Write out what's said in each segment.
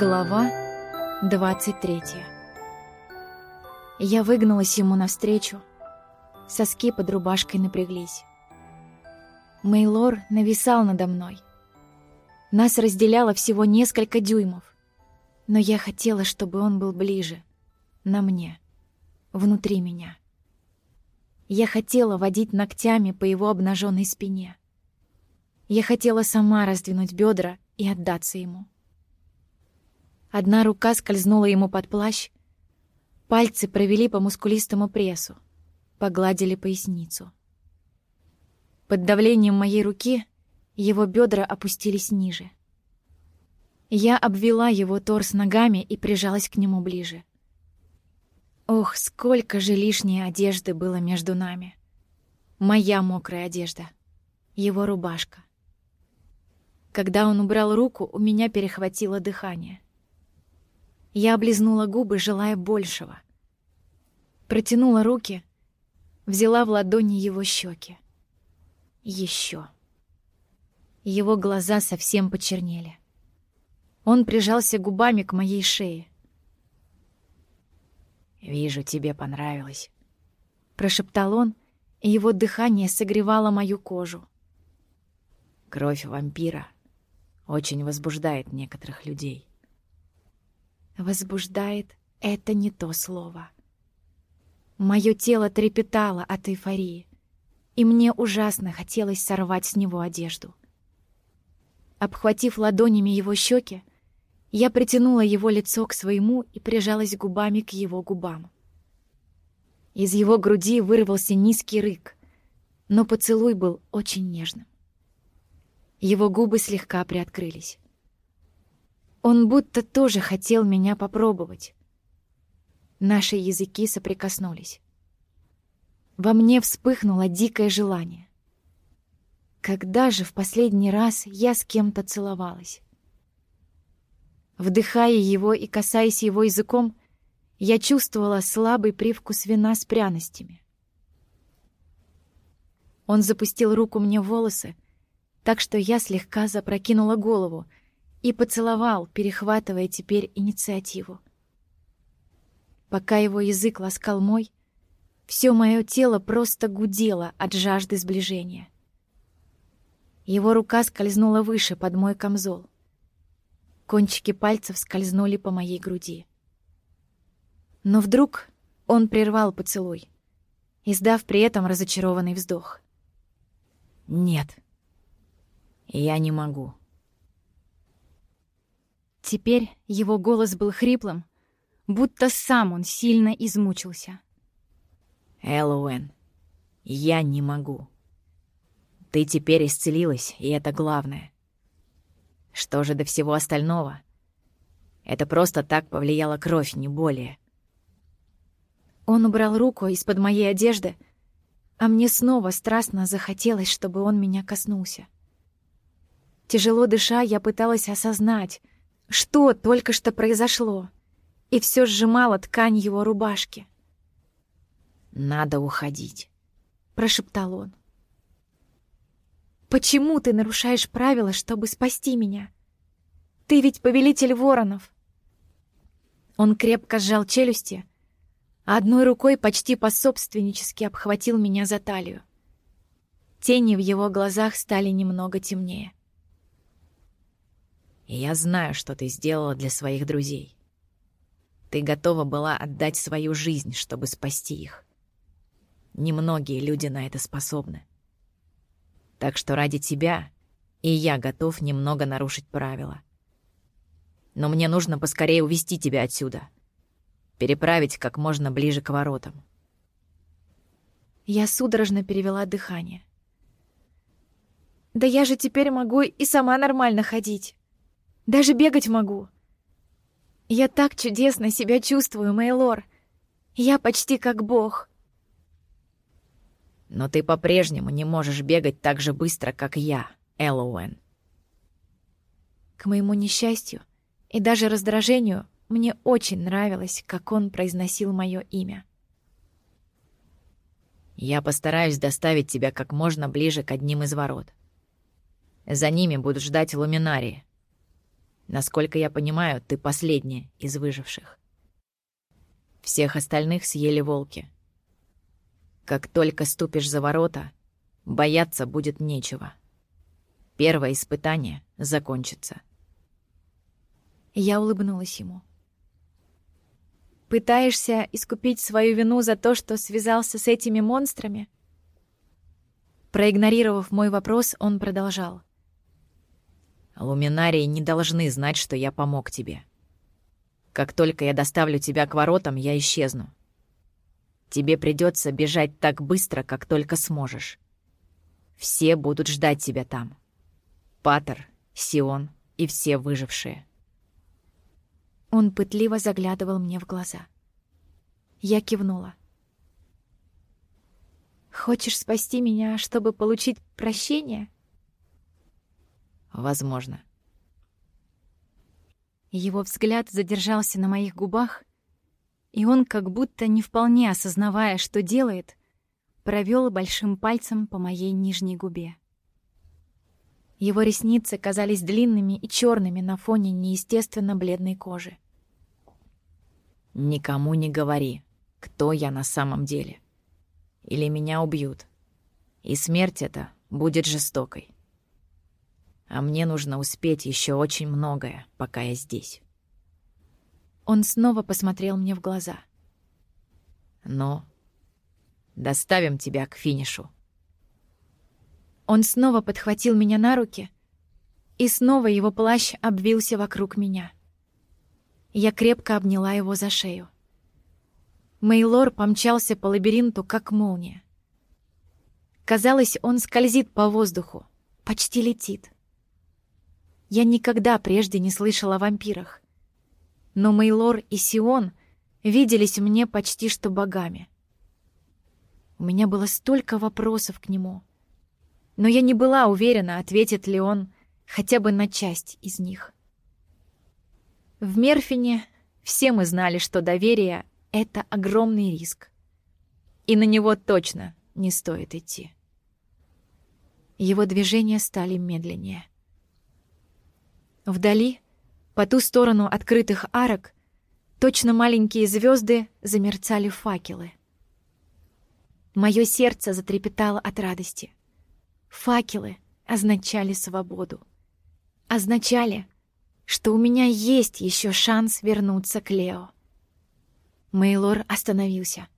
Глава 23 Я выгналась ему навстречу. Соски под рубашкой напряглись. Мейлор нависал надо мной. Нас разделяло всего несколько дюймов. Но я хотела, чтобы он был ближе. На мне. Внутри меня. Я хотела водить ногтями по его обнаженной спине. Я хотела сама раздвинуть бедра и отдаться ему. Одна рука скользнула ему под плащ, пальцы провели по мускулистому прессу, погладили поясницу. Под давлением моей руки его бедра опустились ниже. Я обвела его торс ногами и прижалась к нему ближе. Ох, сколько же лишней одежды было между нами. Моя мокрая одежда. Его рубашка. Когда он убрал руку, у меня перехватило дыхание. Я облизнула губы, желая большего. Протянула руки, взяла в ладони его щеки. Еще. Его глаза совсем почернели. Он прижался губами к моей шее. «Вижу, тебе понравилось», — прошептал он, и его дыхание согревало мою кожу. «Кровь вампира очень возбуждает некоторых людей». Возбуждает — это не то слово. Мое тело трепетало от эйфории, и мне ужасно хотелось сорвать с него одежду. Обхватив ладонями его щеки, я притянула его лицо к своему и прижалась губами к его губам. Из его груди вырвался низкий рык, но поцелуй был очень нежным. Его губы слегка приоткрылись. Он будто тоже хотел меня попробовать. Наши языки соприкоснулись. Во мне вспыхнуло дикое желание. Когда же в последний раз я с кем-то целовалась? Вдыхая его и касаясь его языком, я чувствовала слабый привкус вина с пряностями. Он запустил руку мне в волосы, так что я слегка запрокинула голову — и поцеловал, перехватывая теперь инициативу. Пока его язык ласкал мой, все мое тело просто гудело от жажды сближения. Его рука скользнула выше под мой камзол. Кончики пальцев скользнули по моей груди. Но вдруг он прервал поцелуй, издав при этом разочарованный вздох. «Нет, я не могу». Теперь его голос был хриплым, будто сам он сильно измучился. «Эллоуэн, я не могу. Ты теперь исцелилась, и это главное. Что же до всего остального? Это просто так повлияла кровь, не более». Он убрал руку из-под моей одежды, а мне снова страстно захотелось, чтобы он меня коснулся. Тяжело дыша, я пыталась осознать, что только что произошло? И все сжимала ткань его рубашки. «Надо уходить», — прошептал он. «Почему ты нарушаешь правила, чтобы спасти меня? Ты ведь повелитель воронов!» Он крепко сжал челюсти, а одной рукой почти пособственнически обхватил меня за талию. Тени в его глазах стали немного темнее. И я знаю, что ты сделала для своих друзей. Ты готова была отдать свою жизнь, чтобы спасти их. Немногие люди на это способны. Так что ради тебя и я готов немного нарушить правила. Но мне нужно поскорее увести тебя отсюда. Переправить как можно ближе к воротам. Я судорожно перевела дыхание. «Да я же теперь могу и сама нормально ходить». Даже бегать могу. Я так чудесно себя чувствую, Мейлор. Я почти как бог. Но ты по-прежнему не можешь бегать так же быстро, как я, Эллоуэн. К моему несчастью и даже раздражению мне очень нравилось, как он произносил мое имя. Я постараюсь доставить тебя как можно ближе к одним из ворот. За ними будут ждать луминарии. Насколько я понимаю, ты последняя из выживших. Всех остальных съели волки. Как только ступишь за ворота, бояться будет нечего. Первое испытание закончится. Я улыбнулась ему. «Пытаешься искупить свою вину за то, что связался с этими монстрами?» Проигнорировав мой вопрос, он продолжал. Луминарии не должны знать, что я помог тебе. Как только я доставлю тебя к воротам, я исчезну. Тебе придется бежать так быстро, как только сможешь. Все будут ждать тебя там. Патер, Сион и все выжившие. Он пытливо заглядывал мне в глаза. Я кивнула. «Хочешь спасти меня, чтобы получить прощение?» Возможно. Его взгляд задержался на моих губах, и он, как будто не вполне осознавая, что делает, провел большим пальцем по моей нижней губе. Его ресницы казались длинными и черными на фоне неестественно бледной кожи. «Никому не говори, кто я на самом деле. Или меня убьют. И смерть эта будет жестокой а мне нужно успеть еще очень многое, пока я здесь. Он снова посмотрел мне в глаза. Но доставим тебя к финишу. Он снова подхватил меня на руки, и снова его плащ обвился вокруг меня. Я крепко обняла его за шею. Мейлор помчался по лабиринту, как молния. Казалось, он скользит по воздуху, почти летит. Я никогда прежде не слышала о вампирах. Но Мейлор и Сион виделись мне почти что богами. У меня было столько вопросов к нему. Но я не была уверена, ответит ли он хотя бы на часть из них. В Мерфине все мы знали, что доверие — это огромный риск. И на него точно не стоит идти. Его движения стали медленнее. Вдали, по ту сторону открытых арок, точно маленькие звезды замерцали факелы. Мое сердце затрепетало от радости. Факелы означали свободу. Означали, что у меня есть еще шанс вернуться к Лео. Мейлор остановился.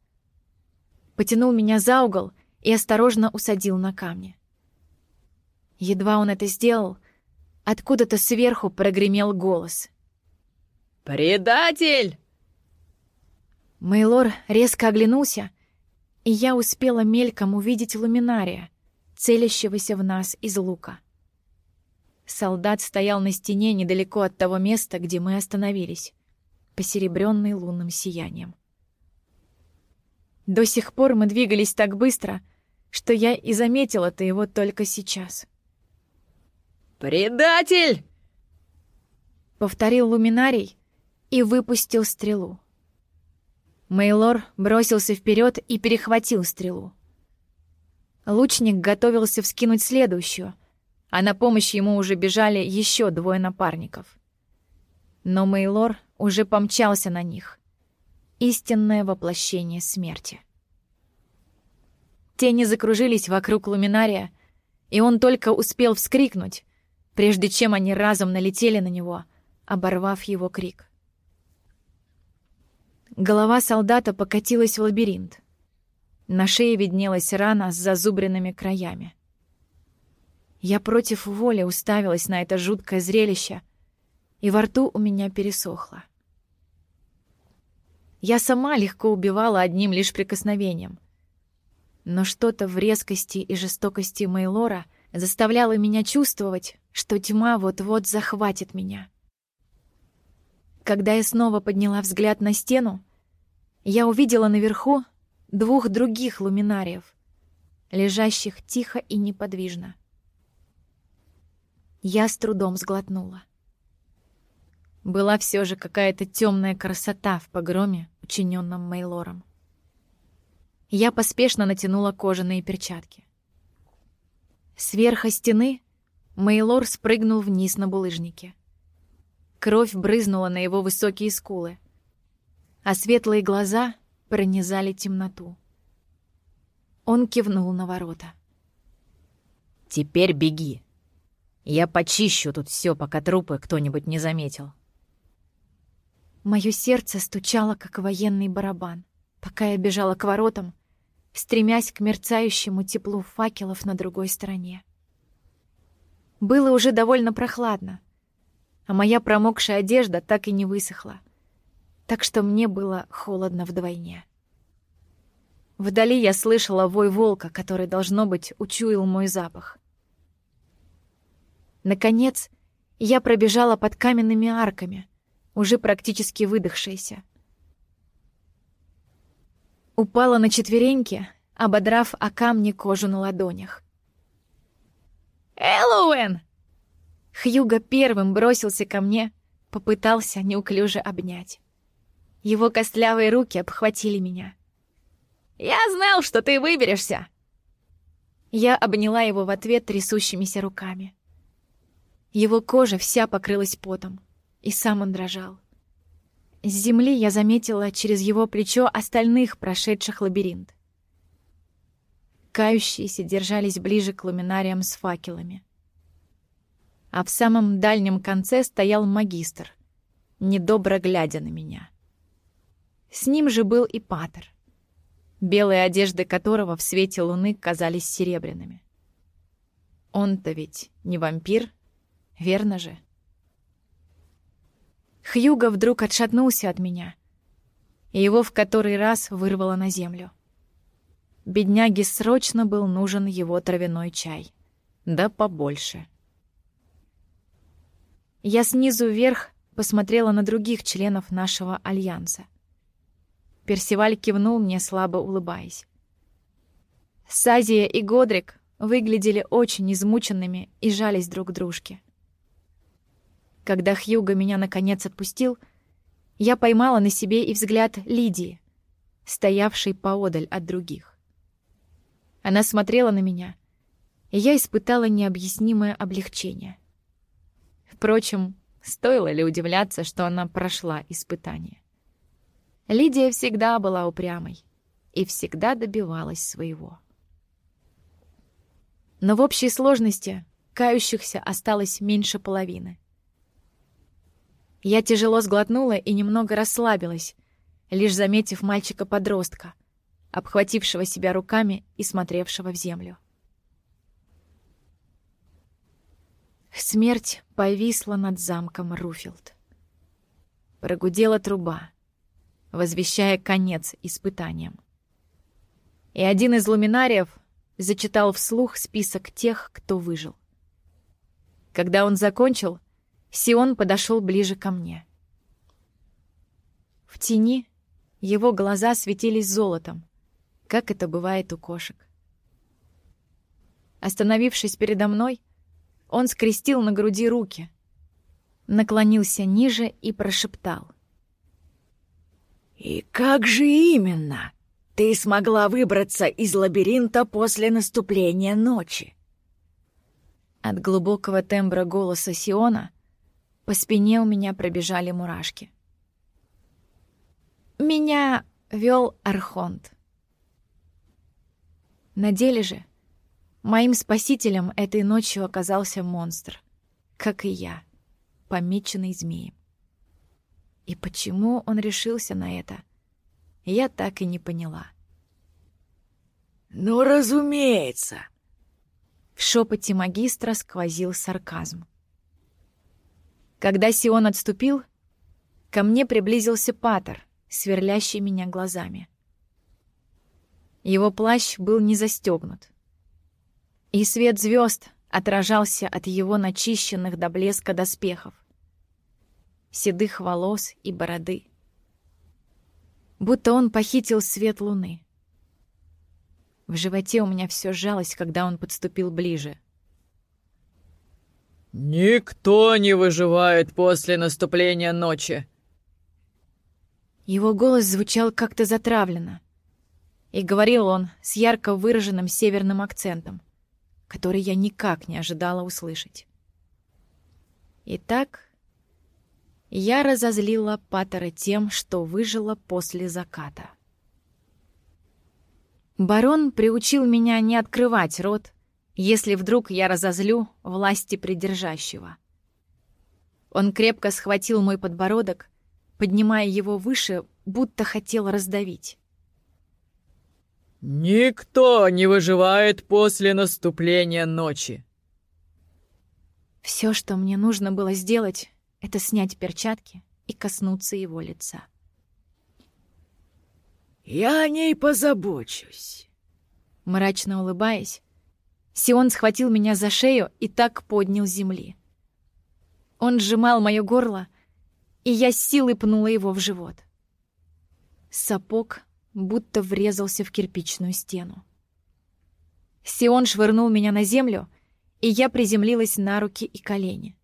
Потянул меня за угол и осторожно усадил на камни. Едва он это сделал, Откуда-то сверху прогремел голос. «Предатель!» Мейлор резко оглянулся, и я успела мельком увидеть луминария, целящегося в нас из лука. Солдат стоял на стене недалеко от того места, где мы остановились, посеребрённый лунным сиянием. До сих пор мы двигались так быстро, что я и заметила-то его только сейчас. «Предатель!» Повторил луминарий и выпустил стрелу. Мейлор бросился вперед и перехватил стрелу. Лучник готовился вскинуть следующую, а на помощь ему уже бежали еще двое напарников. Но Мейлор уже помчался на них. Истинное воплощение смерти. Тени закружились вокруг луминария, и он только успел вскрикнуть, прежде чем они разом налетели на него, оборвав его крик. Голова солдата покатилась в лабиринт. На шее виднелась рана с зазубренными краями. Я против воли уставилась на это жуткое зрелище, и во рту у меня пересохло. Я сама легко убивала одним лишь прикосновением. Но что-то в резкости и жестокости Мейлора заставляло меня чувствовать, что тьма вот-вот захватит меня. Когда я снова подняла взгляд на стену, я увидела наверху двух других луминариев, лежащих тихо и неподвижно. Я с трудом сглотнула. Была все же какая-то темная красота в погроме, учиненном Мейлором. Я поспешно натянула кожаные перчатки. Сверху стены Мейлор спрыгнул вниз на булыжнике. Кровь брызнула на его высокие скулы, а светлые глаза пронизали темноту. Он кивнул на ворота. «Теперь беги. Я почищу тут все, пока трупы кто-нибудь не заметил». Мое сердце стучало, как военный барабан, пока я бежала к воротам, стремясь к мерцающему теплу факелов на другой стороне. Было уже довольно прохладно, а моя промокшая одежда так и не высохла, так что мне было холодно вдвойне. Вдали я слышала вой волка, который, должно быть, учуял мой запах. Наконец, я пробежала под каменными арками, уже практически выдохшаяся. Упала на четвереньки, ободрав о камни кожу на ладонях. «Эллоуэн!» Хьюго первым бросился ко мне, попытался неуклюже обнять. Его костлявые руки обхватили меня. «Я знал, что ты выберешься!» Я обняла его в ответ трясущимися руками. Его кожа вся покрылась потом, и сам он дрожал. С земли я заметила через его плечо остальных, прошедших лабиринт. Кающиеся держались ближе к ламинариям с факелами а в самом дальнем конце стоял магистр, недобро глядя на меня. С ним же был и Патер, белые одежды которого в свете луны казались серебряными. Он-то ведь не вампир, верно же? Хьюго вдруг отшатнулся от меня, и его в который раз вырвало на землю. Бедняге срочно был нужен его травяной чай. Да побольше. Я снизу вверх посмотрела на других членов нашего альянса. Персиваль кивнул мне, слабо улыбаясь. Сазия и Годрик выглядели очень измученными и жались друг к дружке. Когда Хьюго меня наконец отпустил, я поймала на себе и взгляд Лидии, стоявшей поодаль от других. Она смотрела на меня, и я испытала необъяснимое облегчение. Впрочем, стоило ли удивляться, что она прошла испытание? Лидия всегда была упрямой и всегда добивалась своего. Но в общей сложности кающихся осталось меньше половины. Я тяжело сглотнула и немного расслабилась, лишь заметив мальчика-подростка, обхватившего себя руками и смотревшего в землю. Смерть повисла над замком Руфилд. Прогудела труба, возвещая конец испытаниям. И один из луминариев зачитал вслух список тех, кто выжил. Когда он закончил, Сион подошел ближе ко мне. В тени его глаза светились золотом, как это бывает у кошек. Остановившись передо мной, он скрестил на груди руки, наклонился ниже и прошептал. «И как же именно ты смогла выбраться из лабиринта после наступления ночи?» От глубокого тембра голоса Сиона по спине у меня пробежали мурашки. Меня вел Архонт. На деле же Моим спасителем этой ночью оказался монстр, как и я, помеченный змеем. И почему он решился на это, я так и не поняла. «Ну, разумеется!» В шепоте магистра сквозил сарказм. Когда Сион отступил, ко мне приблизился Патер, сверлящий меня глазами. Его плащ был не застегнут, и свет звезд отражался от его начищенных до блеска доспехов, седых волос и бороды. Будто он похитил свет луны. В животе у меня все сжалось, когда он подступил ближе. «Никто не выживает после наступления ночи!» Его голос звучал как-то затравленно. И говорил он с ярко выраженным северным акцентом который я никак не ожидала услышать. Итак, Я разозлила Паттера тем, что выжила после заката. Барон приучил меня не открывать рот, если вдруг я разозлю власти придержащего. Он крепко схватил мой подбородок, поднимая его выше, будто хотел раздавить. «Никто не выживает после наступления ночи!» Все, что мне нужно было сделать, это снять перчатки и коснуться его лица. «Я о ней позабочусь», — мрачно улыбаясь, Сион схватил меня за шею и так поднял с земли. Он сжимал мое горло, и я с силой пнула его в живот. Сапог будто врезался в кирпичную стену. Сион швырнул меня на землю, и я приземлилась на руки и колени.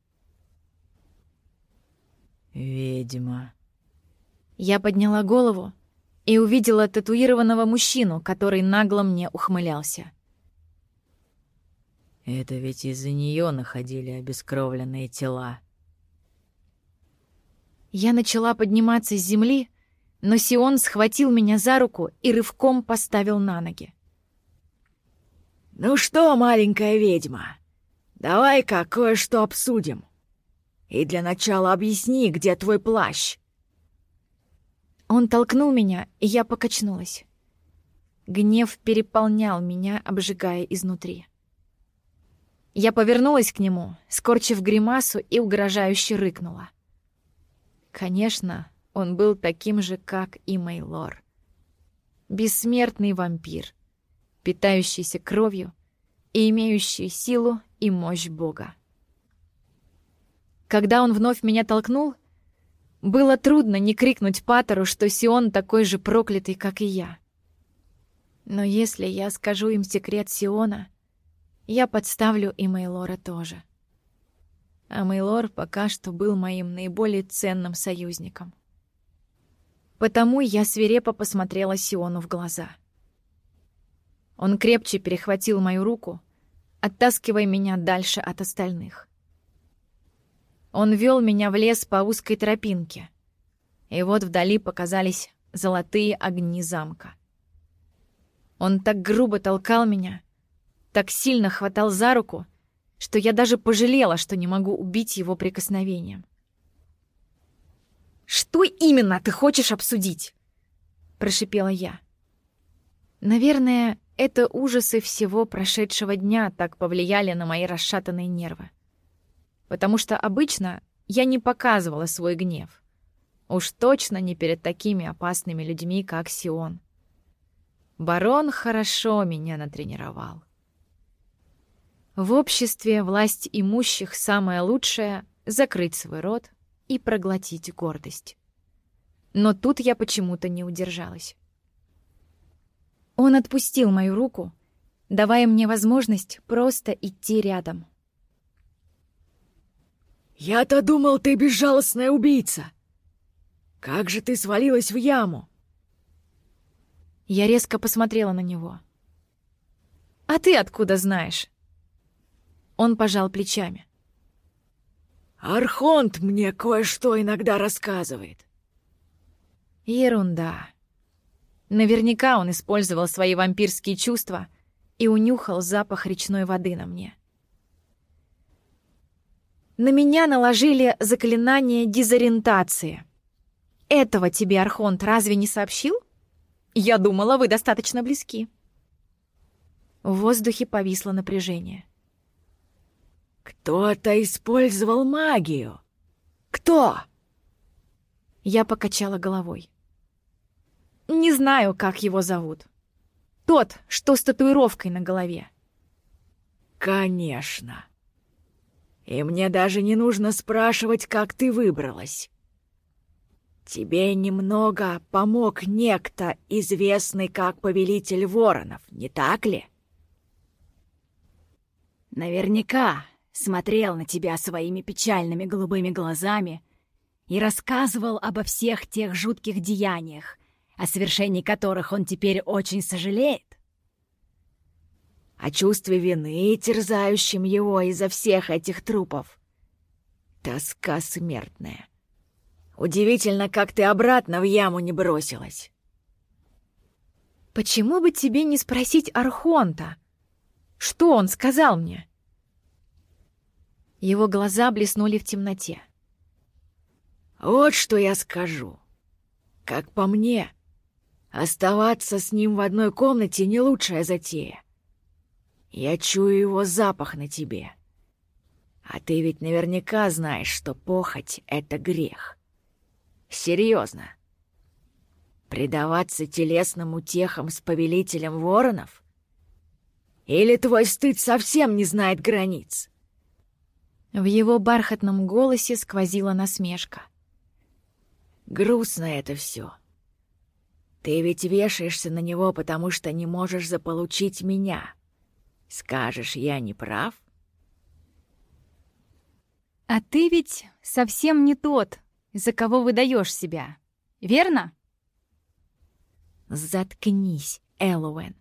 «Ведьма». Я подняла голову и увидела татуированного мужчину, который нагло мне ухмылялся. Это ведь из-за нее находили обескровленные тела. Я начала подниматься с земли, но Сион схватил меня за руку и рывком поставил на ноги. «Ну что, маленькая ведьма, давай-ка кое-что обсудим. И для начала объясни, где твой плащ». Он толкнул меня, и я покачнулась. Гнев переполнял меня, обжигая изнутри. Я повернулась к нему, скорчив гримасу и угрожающе рыкнула. Конечно, он был таким же, как и Мейлор. Бессмертный вампир, питающийся кровью и имеющий силу и мощь Бога. Когда он вновь меня толкнул, было трудно не крикнуть Патеру, что Сион такой же проклятый, как и я. Но если я скажу им секрет Сиона, я подставлю и Мейлора тоже. А Мейлор пока что был моим наиболее ценным союзником. Потому я свирепо посмотрела Сиону в глаза. Он крепче перехватил мою руку, оттаскивая меня дальше от остальных. Он вел меня в лес по узкой тропинке, и вот вдали показались золотые огни замка. Он так грубо толкал меня, так сильно хватал за руку, что я даже пожалела, что не могу убить его прикосновением. «Что именно ты хочешь обсудить?» — прошипела я. Наверное, это ужасы всего прошедшего дня так повлияли на мои расшатанные нервы. Потому что обычно я не показывала свой гнев. Уж точно не перед такими опасными людьми, как Сион. Барон хорошо меня натренировал. В обществе власть имущих самое лучшее — закрыть свой рот и проглотить гордость. Но тут я почему-то не удержалась. Он отпустил мою руку, давая мне возможность просто идти рядом. «Я-то думал, ты безжалостная убийца! Как же ты свалилась в яму?» Я резко посмотрела на него. «А ты откуда знаешь?» Он пожал плечами. «Архонт мне кое-что иногда рассказывает». Ерунда. Наверняка он использовал свои вампирские чувства и унюхал запах речной воды на мне. На меня наложили заклинание дезориентации. Этого тебе Архонт разве не сообщил? Я думала, вы достаточно близки. В воздухе повисло напряжение. «Кто-то использовал магию! Кто?» Я покачала головой. «Не знаю, как его зовут. Тот, что с татуировкой на голове». «Конечно. И мне даже не нужно спрашивать, как ты выбралась. Тебе немного помог некто, известный как Повелитель Воронов, не так ли?» «Наверняка смотрел на тебя своими печальными голубыми глазами и рассказывал обо всех тех жутких деяниях, о совершении которых он теперь очень сожалеет. О чувстве вины, терзающем его из-за всех этих трупов. Тоска смертная. Удивительно, как ты обратно в яму не бросилась. Почему бы тебе не спросить Архонта? Что он сказал мне? Его глаза блеснули в темноте. Вот что я скажу. Как по мне, оставаться с ним в одной комнате не лучшая затея. Я чую его запах на тебе. А ты ведь наверняка знаешь, что похоть — это грех. Серьезно. Предаваться телесным утехам с повелителем воронов? Или твой стыд совсем не знает границ? В его бархатном голосе сквозила насмешка. Грустно это все. Ты ведь вешаешься на него, потому что не можешь заполучить меня. Скажешь, я не прав? А ты ведь совсем не тот, за кого выдаешь себя, верно? Заткнись, Эллоуэн.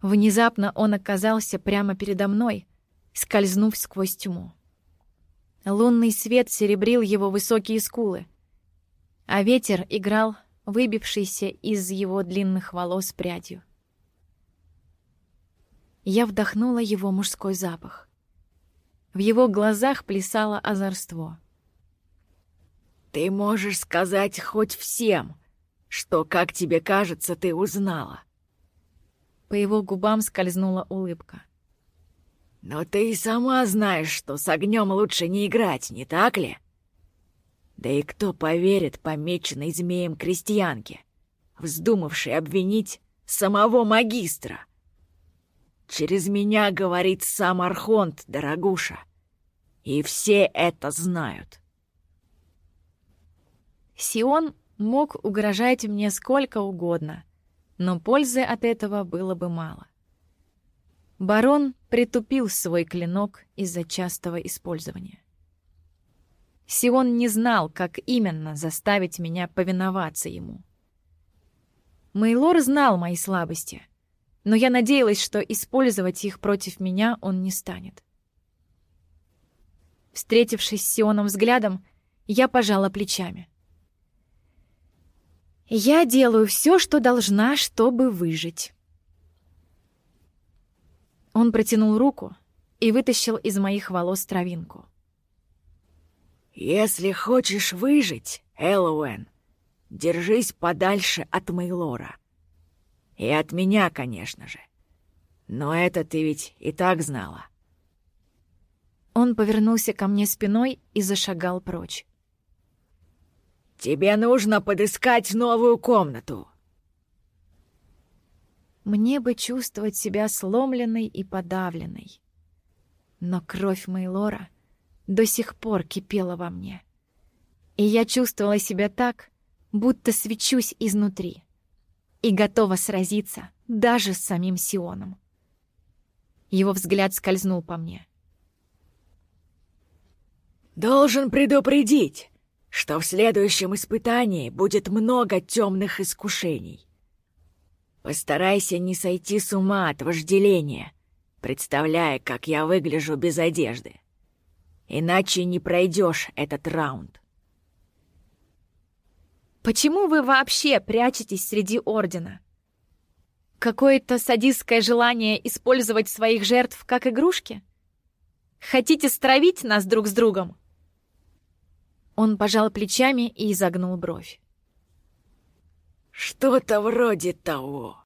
Внезапно он оказался прямо передо мной, скользнув сквозь тьму. Лунный свет серебрил его высокие скулы, а ветер играл выбившийся из его длинных волос прядью. Я вдохнула его мужской запах. В его глазах плясало озорство. «Ты можешь сказать хоть всем, что, как тебе кажется, ты узнала». По его губам скользнула улыбка. «Но ты и сама знаешь, что с огнем лучше не играть, не так ли? Да и кто поверит помеченной змеем крестьянке, вздумавшей обвинить самого магистра?» Через меня говорит сам Архонт, дорогуша. И все это знают. Сион мог угрожать мне сколько угодно, но пользы от этого было бы мало. Барон притупил свой клинок из-за частого использования. Сион не знал, как именно заставить меня повиноваться ему. Мейлор знал мои слабости — но я надеялась, что использовать их против меня он не станет. Встретившись с Сионом взглядом, я пожала плечами. «Я делаю все, что должна, чтобы выжить». Он протянул руку и вытащил из моих волос травинку. «Если хочешь выжить, Эллоуэн, держись подальше от Мейлора. И от меня, конечно же. Но это ты ведь и так знала. Он повернулся ко мне спиной и зашагал прочь. «Тебе нужно подыскать новую комнату!» Мне бы чувствовать себя сломленной и подавленной. Но кровь Мейлора до сих пор кипела во мне. И я чувствовала себя так, будто свечусь изнутри и готова сразиться даже с самим Сионом. Его взгляд скользнул по мне. «Должен предупредить, что в следующем испытании будет много темных искушений. Постарайся не сойти с ума от вожделения, представляя, как я выгляжу без одежды. Иначе не пройдешь этот раунд. Почему вы вообще прячетесь среди Ордена? Какое-то садистское желание использовать своих жертв как игрушки? Хотите стравить нас друг с другом?» Он пожал плечами и изогнул бровь. «Что-то вроде того».